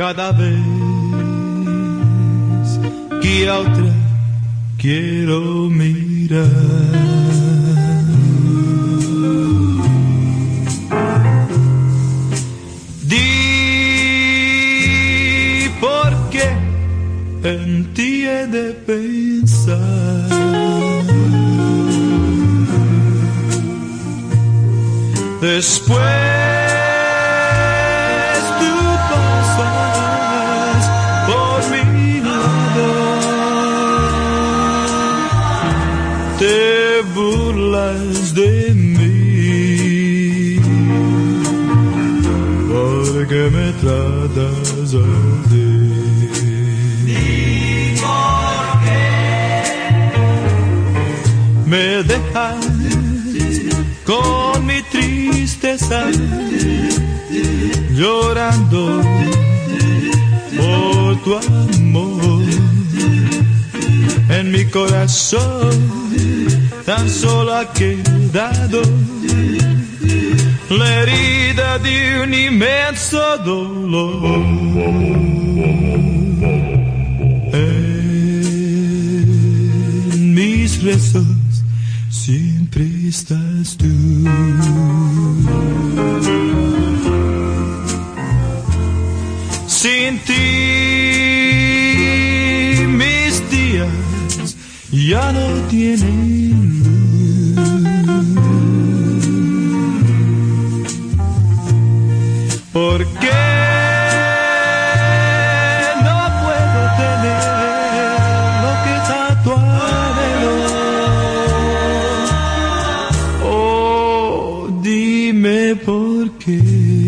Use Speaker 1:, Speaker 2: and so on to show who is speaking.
Speaker 1: cada vez que a otra quiero mirar. En ti he de pensar. Después de mí, porque me tratas así. Me dejas con mi tristeza llorando en mi corazón tan solo ha quedado la herida de un inmenso dolor. En mis rezos siempre estás tú. Sin ti ya no tienen ¿Por qué no puedo tener lo que tanto? Oh. Dime por qué.